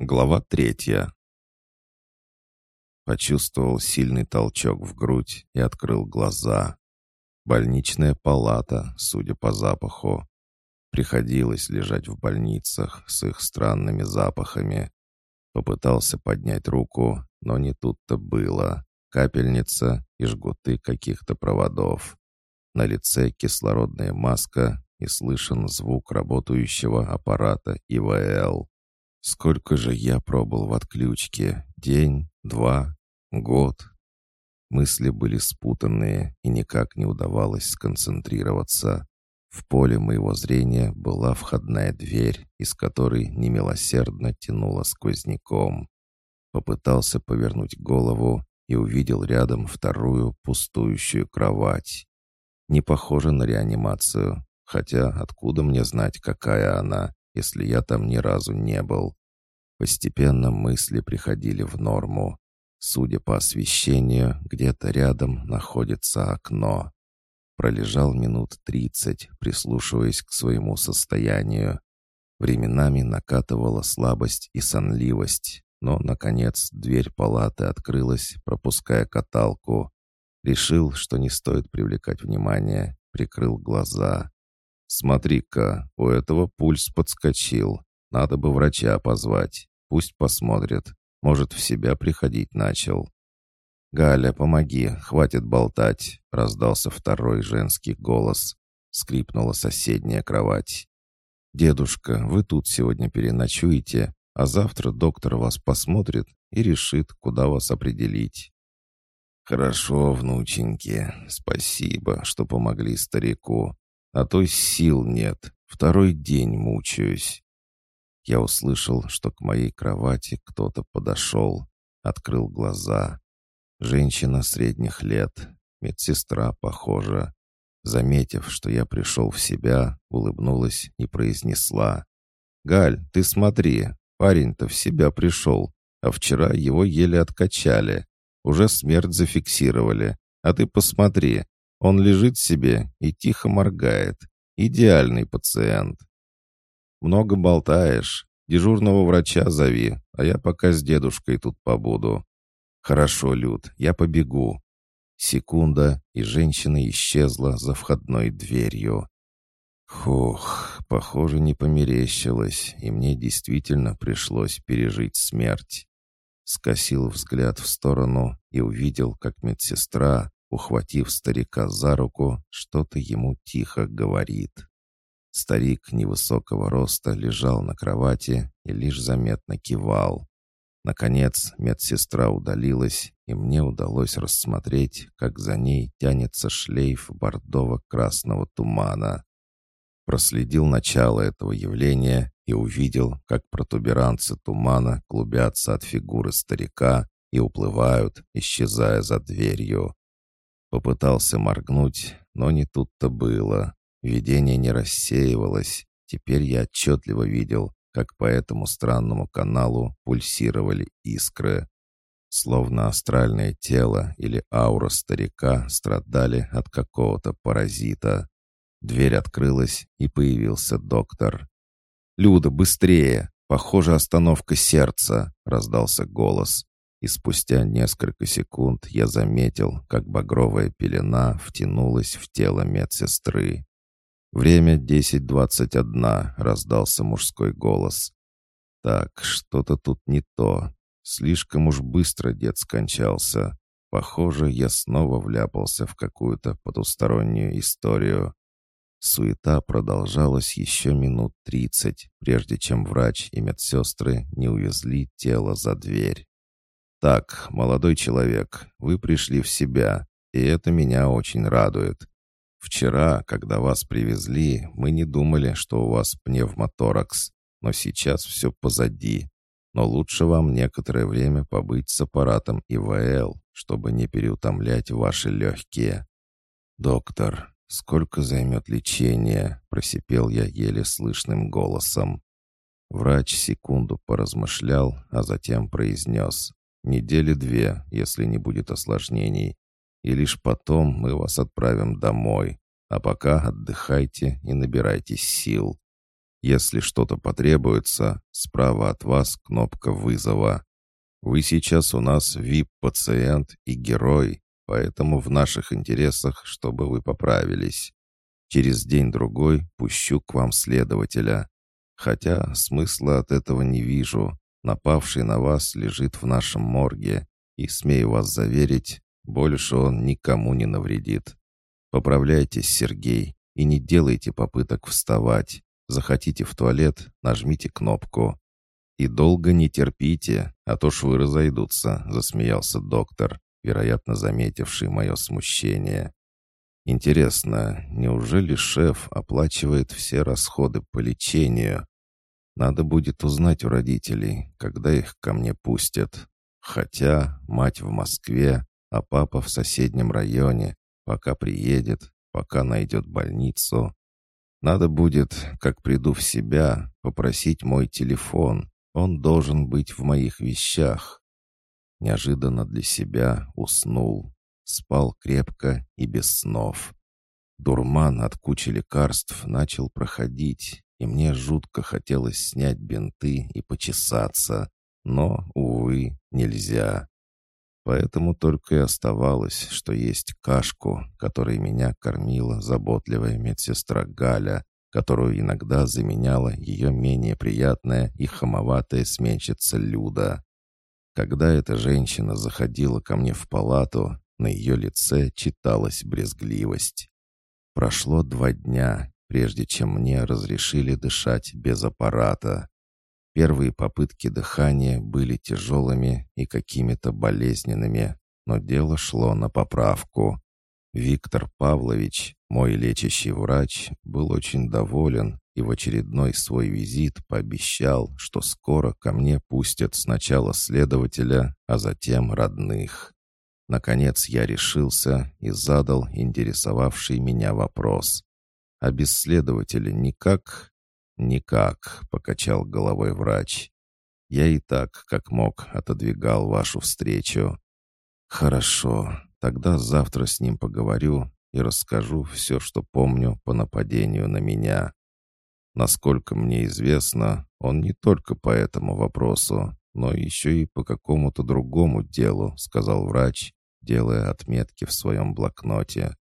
Глава третья. Почувствовал сильный толчок в грудь и открыл глаза. Больничная палата, судя по запаху. Приходилось лежать в больницах с их странными запахами. Попытался поднять руку, но не тут-то было. Капельница и жгуты каких-то проводов. На лице кислородная маска и слышен звук работающего аппарата ИВЛ. Сколько же я пробыл в отключке? День? Два? Год? Мысли были спутанные, и никак не удавалось сконцентрироваться. В поле моего зрения была входная дверь, из которой немилосердно тянуло сквозняком. Попытался повернуть голову и увидел рядом вторую пустующую кровать. Не похоже на реанимацию, хотя откуда мне знать, какая она? если я там ни разу не был. Постепенно мысли приходили в норму. Судя по освещению, где-то рядом находится окно. Пролежал минут тридцать, прислушиваясь к своему состоянию. Временами накатывала слабость и сонливость, но, наконец, дверь палаты открылась, пропуская каталку. Решил, что не стоит привлекать внимание, прикрыл глаза. «Смотри-ка, у этого пульс подскочил. Надо бы врача позвать. Пусть посмотрит. Может, в себя приходить начал». «Галя, помоги, хватит болтать», — раздался второй женский голос. Скрипнула соседняя кровать. «Дедушка, вы тут сегодня переночуете, а завтра доктор вас посмотрит и решит, куда вас определить». «Хорошо, внученьки, спасибо, что помогли старику а то сил нет. Второй день мучаюсь. Я услышал, что к моей кровати кто-то подошел, открыл глаза. Женщина средних лет, медсестра, похоже. Заметив, что я пришел в себя, улыбнулась и произнесла. «Галь, ты смотри, парень-то в себя пришел, а вчера его еле откачали. Уже смерть зафиксировали. А ты посмотри, он лежит себе и тихо моргает. Идеальный пациент. Много болтаешь. Дежурного врача зови, а я пока с дедушкой тут побуду. Хорошо, Люд, я побегу. Секунда, и женщина исчезла за входной дверью. Хух, похоже, не померещилось, и мне действительно пришлось пережить смерть. Скосил взгляд в сторону и увидел, как медсестра, ухватив старика за руку, что-то ему тихо говорит. Старик невысокого роста лежал на кровати и лишь заметно кивал. Наконец медсестра удалилась, и мне удалось рассмотреть, как за ней тянется шлейф бордово-красного тумана. Проследил начало этого явления и увидел, как протуберанцы тумана клубятся от фигуры старика и уплывают, исчезая за дверью. Попытался моргнуть, но не тут-то было. Видение не рассеивалось. Теперь я отчетливо видел, как по этому странному каналу пульсировали искры. Словно астральное тело или аура старика страдали от какого-то паразита. Дверь открылась, и появился доктор. «Люда, быстрее! Похоже, остановка сердца!» — раздался голос и спустя несколько секунд я заметил, как багровая пелена втянулась в тело медсестры. «Время 10.21», — раздался мужской голос. «Так, что-то тут не то. Слишком уж быстро дед скончался. Похоже, я снова вляпался в какую-то потустороннюю историю». Суета продолжалась еще минут тридцать, прежде чем врач и медсестры не увезли тело за дверь. «Так, молодой человек, вы пришли в себя, и это меня очень радует. Вчера, когда вас привезли, мы не думали, что у вас пневмоторакс, но сейчас все позади. Но лучше вам некоторое время побыть с аппаратом ИВЛ, чтобы не переутомлять ваши легкие». «Доктор, сколько займет лечение?» — просипел я еле слышным голосом. Врач секунду поразмышлял, а затем произнес. Недели две, если не будет осложнений. И лишь потом мы вас отправим домой. А пока отдыхайте и набирайтесь сил. Если что-то потребуется, справа от вас кнопка вызова. Вы сейчас у нас VIP-пациент и герой, поэтому в наших интересах, чтобы вы поправились. Через день-другой пущу к вам следователя. Хотя смысла от этого не вижу. Напавший на вас лежит в нашем морге, и, смею вас заверить, больше он никому не навредит. Поправляйтесь, Сергей, и не делайте попыток вставать. Захотите в туалет, нажмите кнопку. «И долго не терпите, а то ж вы разойдутся», — засмеялся доктор, вероятно, заметивший мое смущение. «Интересно, неужели шеф оплачивает все расходы по лечению? Надо будет узнать у родителей, когда их ко мне пустят. Хотя мать в Москве, а папа в соседнем районе, пока приедет, пока найдет больницу. Надо будет, как приду в себя, попросить мой телефон. Он должен быть в моих вещах. Неожиданно для себя уснул. Спал крепко и без снов. Дурман от кучи лекарств начал проходить, и мне жутко хотелось снять бинты и почесаться, но, увы, нельзя. Поэтому только и оставалось, что есть кашку, которой меня кормила заботливая медсестра Галя, которую иногда заменяла ее менее приятная и хамоватая сменщица Люда. Когда эта женщина заходила ко мне в палату, на ее лице читалась брезгливость. Прошло два дня, прежде чем мне разрешили дышать без аппарата. Первые попытки дыхания были тяжелыми и какими-то болезненными, но дело шло на поправку. Виктор Павлович, мой лечащий врач, был очень доволен и в очередной свой визит пообещал, что скоро ко мне пустят сначала следователя, а затем родных. Наконец я решился и задал интересовавший меня вопрос. А без следователя никак? Никак, покачал головой врач. Я и так, как мог, отодвигал вашу встречу. Хорошо, тогда завтра с ним поговорю и расскажу все, что помню по нападению на меня. Насколько мне известно, он не только по этому вопросу, но еще и по какому-то другому делу, сказал врач, делая отметки в своем блокноте.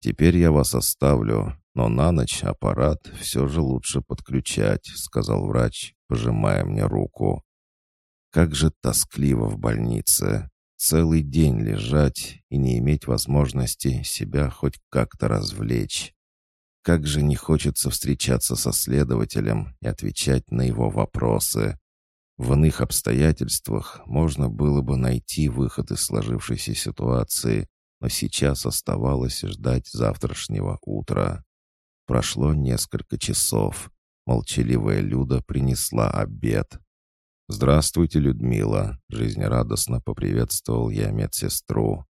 Теперь я вас оставлю, но на ночь аппарат все же лучше подключать», — сказал врач, пожимая мне руку. «Как же тоскливо в больнице. Целый день лежать и не иметь возможности себя хоть как-то развлечь. Как же не хочется встречаться со следователем и отвечать на его вопросы. В иных обстоятельствах можно было бы найти выход из сложившейся ситуации, но сейчас оставалось ждать завтрашнего утра. Прошло несколько часов. Молчаливая Люда принесла обед. «Здравствуйте, Людмила!» — жизнерадостно поприветствовал я медсестру.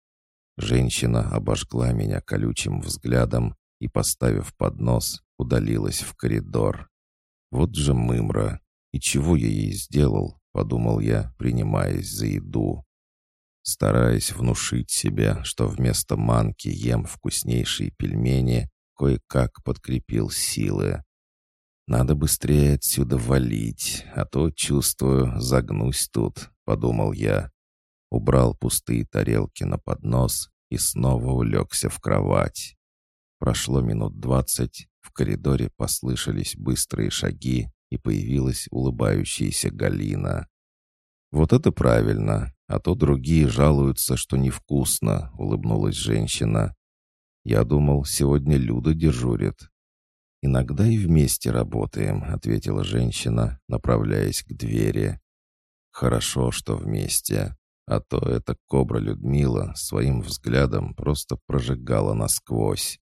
Женщина обожгла меня колючим взглядом и, поставив поднос, удалилась в коридор. «Вот же мымра! И чего я ей сделал?» — подумал я, принимаясь за еду. Стараясь внушить себе, что вместо манки ем вкуснейшие пельмени, кое-как подкрепил силы. «Надо быстрее отсюда валить, а то, чувствую, загнусь тут», — подумал я. Убрал пустые тарелки на поднос и снова улегся в кровать. Прошло минут двадцать, в коридоре послышались быстрые шаги, и появилась улыбающаяся Галина. «Вот это правильно, а то другие жалуются, что невкусно», — улыбнулась женщина. «Я думал, сегодня Люда дежурит». «Иногда и вместе работаем», — ответила женщина, направляясь к двери. «Хорошо, что вместе, а то эта кобра Людмила своим взглядом просто прожигала насквозь.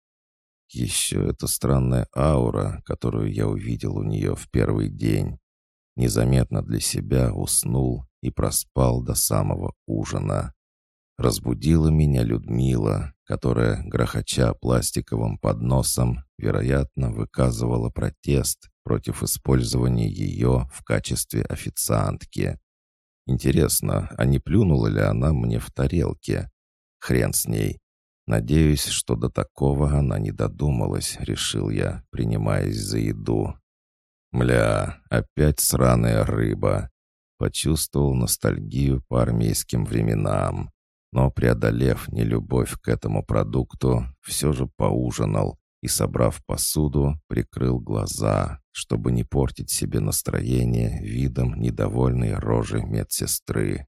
Еще эта странная аура, которую я увидел у нее в первый день. Незаметно для себя уснул и проспал до самого ужина. Разбудила меня Людмила, которая, грохоча пластиковым подносом, вероятно, выказывала протест против использования ее в качестве официантки. Интересно, а не плюнула ли она мне в тарелке? Хрен с ней. Надеюсь, что до такого она не додумалась, решил я, принимаясь за еду. Мля, опять сраная рыба. Почувствовал ностальгию по армейским временам. Но, преодолев нелюбовь к этому продукту, все же поужинал и, собрав посуду, прикрыл глаза, чтобы не портить себе настроение видом недовольной рожи медсестры.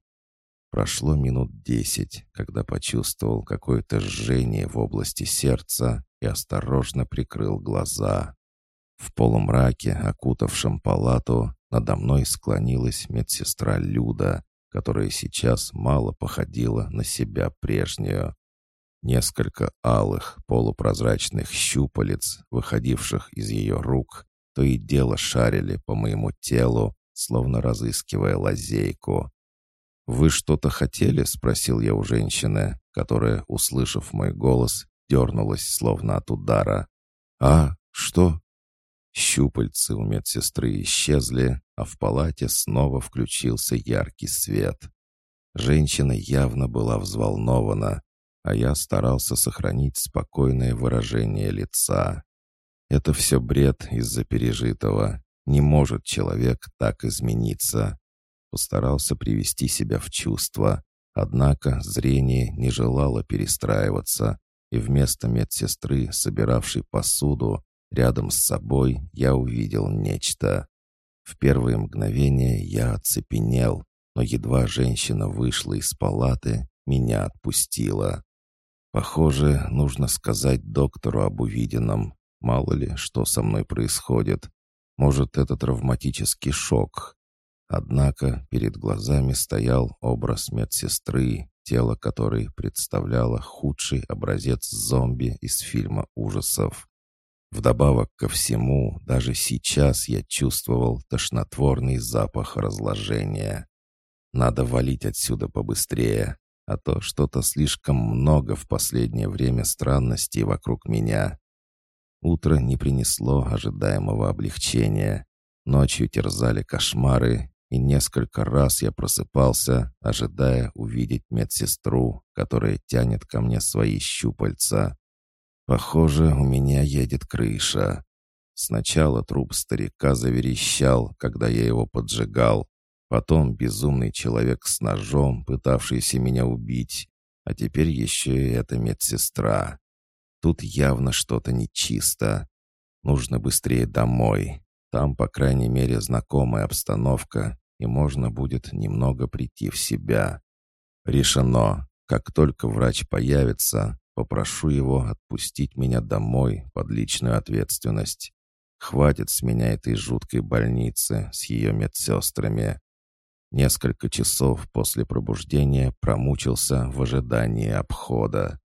Прошло минут десять, когда почувствовал какое-то жжение в области сердца и осторожно прикрыл глаза. В полумраке, окутавшем палату, надо мной склонилась медсестра Люда, которая сейчас мало походила на себя прежнюю. Несколько алых полупрозрачных щупалец, выходивших из ее рук, то и дело шарили по моему телу, словно разыскивая лазейку. «Вы что-то хотели?» — спросил я у женщины, которая, услышав мой голос, дернулась, словно от удара. «А, что?» Щупальцы у медсестры исчезли, а в палате снова включился яркий свет. Женщина явно была взволнована, а я старался сохранить спокойное выражение лица. Это все бред из-за пережитого. Не может человек так измениться. Постарался привести себя в чувство, однако зрение не желало перестраиваться, и вместо медсестры, собиравшей посуду, рядом с собой я увидел нечто. В первые мгновения я оцепенел, но едва женщина вышла из палаты, меня отпустила. Похоже, нужно сказать доктору об увиденном. Мало ли, что со мной происходит. Может, это травматический шок. Однако перед глазами стоял образ медсестры, тело которой представляло худший образец зомби из фильма ужасов. Вдобавок ко всему, даже сейчас я чувствовал тошнотворный запах разложения. Надо валить отсюда побыстрее, а то что-то слишком много в последнее время странностей вокруг меня. Утро не принесло ожидаемого облегчения. Ночью терзали кошмары, и несколько раз я просыпался, ожидая увидеть медсестру, которая тянет ко мне свои щупальца. Похоже, у меня едет крыша. Сначала труп старика заверещал, когда я его поджигал. Потом безумный человек с ножом, пытавшийся меня убить. А теперь еще и эта медсестра. Тут явно что-то нечисто. Нужно быстрее домой. Там, по крайней мере, знакомая обстановка, и можно будет немного прийти в себя. Решено. Как только врач появится, попрошу его отпустить меня домой под личную ответственность. Хватит с меня этой жуткой больницы с ее медсестрами. Несколько часов после пробуждения промучился в ожидании обхода.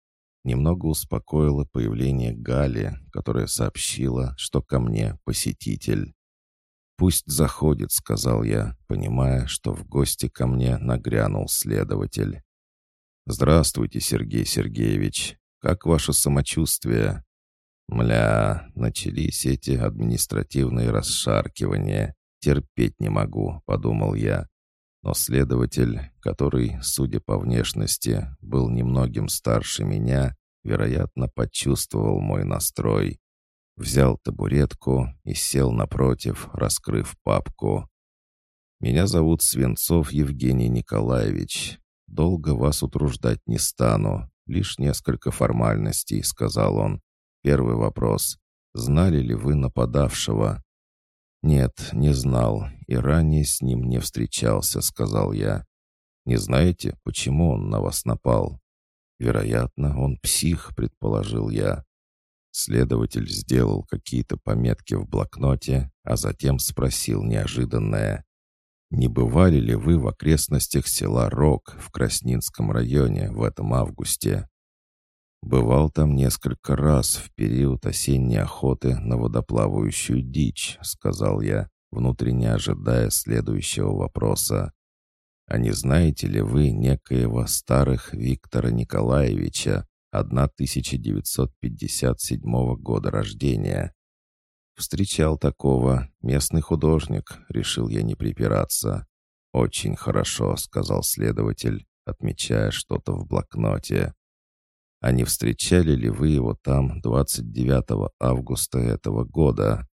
Немного успокоило появление Гали, которая сообщила, что ко мне посетитель. «Пусть заходит», — сказал я, понимая, что в гости ко мне нагрянул следователь. «Здравствуйте, Сергей Сергеевич. Как ваше самочувствие?» «Мля, начались эти административные расшаркивания. Терпеть не могу», — подумал я. Но следователь, который, судя по внешности, был немногим старше меня, вероятно, почувствовал мой настрой взял табуретку и сел напротив, раскрыв папку. «Меня зовут Свинцов Евгений Николаевич. Долго вас утруждать не стану. Лишь несколько формальностей», — сказал он. «Первый вопрос. Знали ли вы нападавшего?» «Нет, не знал, и ранее с ним не встречался», — сказал я. «Не знаете, почему он на вас напал?» «Вероятно, он псих», — предположил я. Следователь сделал какие-то пометки в блокноте, а затем спросил неожиданное. «Не бывали ли вы в окрестностях села Рог в Краснинском районе в этом августе?» «Бывал там несколько раз в период осенней охоты на водоплавающую дичь», — сказал я, внутренне ожидая следующего вопроса. «А не знаете ли вы некоего старых Виктора Николаевича, 1957 года рождения. Встречал такого, местный художник, решил я не припираться. «Очень хорошо», — сказал следователь, отмечая что-то в блокноте. «А не встречали ли вы его там 29 августа этого года?»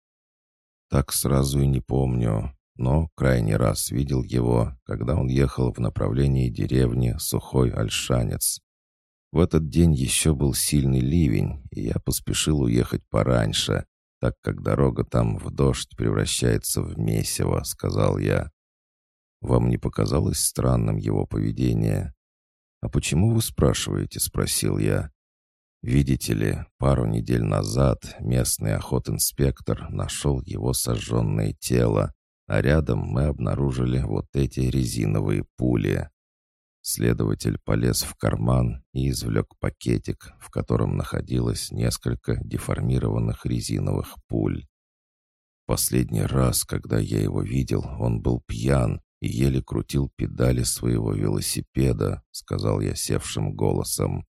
так сразу и не помню, но крайний раз видел его, когда он ехал в направлении деревни Сухой Альшанец. В этот день еще был сильный ливень, и я поспешил уехать пораньше, так как дорога там в дождь превращается в месиво», — сказал я. «Вам не показалось странным его поведение?» «А почему вы спрашиваете?» — спросил я. Видите ли, пару недель назад местный охотинспектор нашел его сожженное тело, а рядом мы обнаружили вот эти резиновые пули. Следователь полез в карман и извлек пакетик, в котором находилось несколько деформированных резиновых пуль. Последний раз, когда я его видел, он был пьян и еле крутил педали своего велосипеда, сказал я севшим голосом.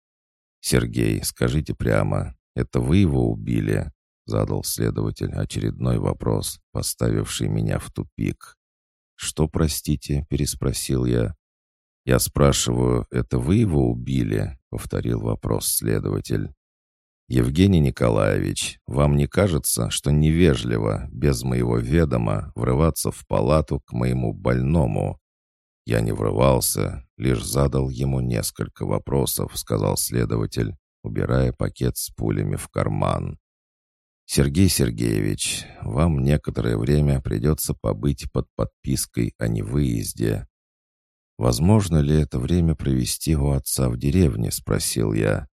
«Сергей, скажите прямо, это вы его убили?» Задал следователь очередной вопрос, поставивший меня в тупик. «Что, простите?» — переспросил я. «Я спрашиваю, это вы его убили?» — повторил вопрос следователь. «Евгений Николаевич, вам не кажется, что невежливо, без моего ведома, врываться в палату к моему больному?» Я не врывался, лишь задал ему несколько вопросов, сказал следователь, убирая пакет с пулями в карман. «Сергей Сергеевич, вам некоторое время придется побыть под подпиской о невыезде». «Возможно ли это время провести у отца в деревне?» — спросил я.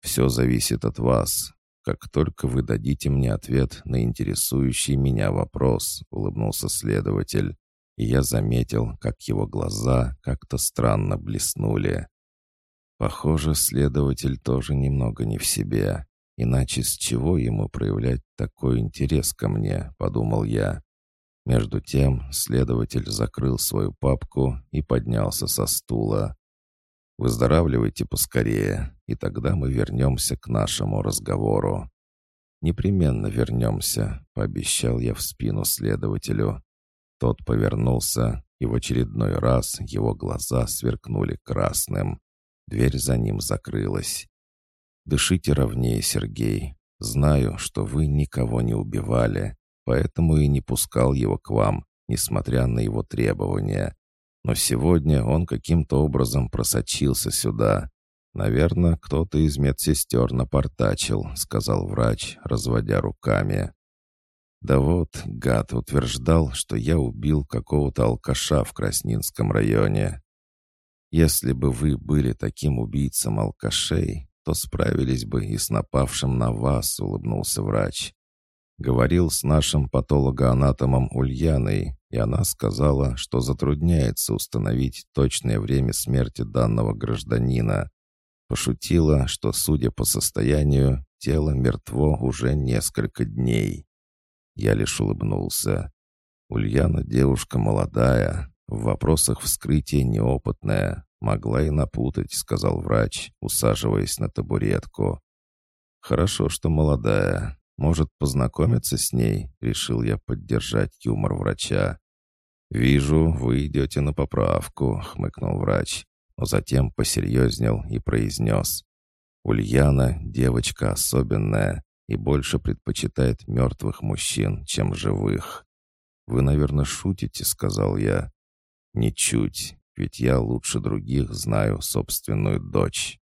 «Все зависит от вас. Как только вы дадите мне ответ на интересующий меня вопрос», — улыбнулся следователь и я заметил, как его глаза как-то странно блеснули. Похоже, следователь тоже немного не в себе. Иначе с чего ему проявлять такой интерес ко мне, подумал я. Между тем следователь закрыл свою папку и поднялся со стула. «Выздоравливайте поскорее, и тогда мы вернемся к нашему разговору». «Непременно вернемся», — пообещал я в спину следователю. Тот повернулся, и в очередной раз его глаза сверкнули красным. Дверь за ним закрылась. «Дышите ровнее, Сергей. Знаю, что вы никого не убивали, поэтому и не пускал его к вам, несмотря на его требования. Но сегодня он каким-то образом просочился сюда. Наверное, кто-то из медсестер напортачил», — сказал врач, разводя руками. Да вот, гад утверждал, что я убил какого-то алкаша в Краснинском районе. Если бы вы были таким убийцем алкашей, то справились бы и с напавшим на вас, улыбнулся врач. Говорил с нашим патологоанатомом Ульяной, и она сказала, что затрудняется установить точное время смерти данного гражданина. Пошутила, что, судя по состоянию, тело мертво уже несколько дней. Я лишь улыбнулся. Ульяна девушка молодая, в вопросах вскрытия неопытная, могла и напутать, сказал врач, усаживаясь на табуретку. Хорошо, что молодая. Может, познакомиться с ней, решил я поддержать юмор врача. «Вижу, вы идете на поправку», — хмыкнул врач, но затем посерьезнел и произнес. «Ульяна — девочка особенная, и больше предпочитает мертвых мужчин, чем живых. «Вы, наверное, шутите», — сказал я. «Ничуть, ведь я лучше других знаю собственную дочь».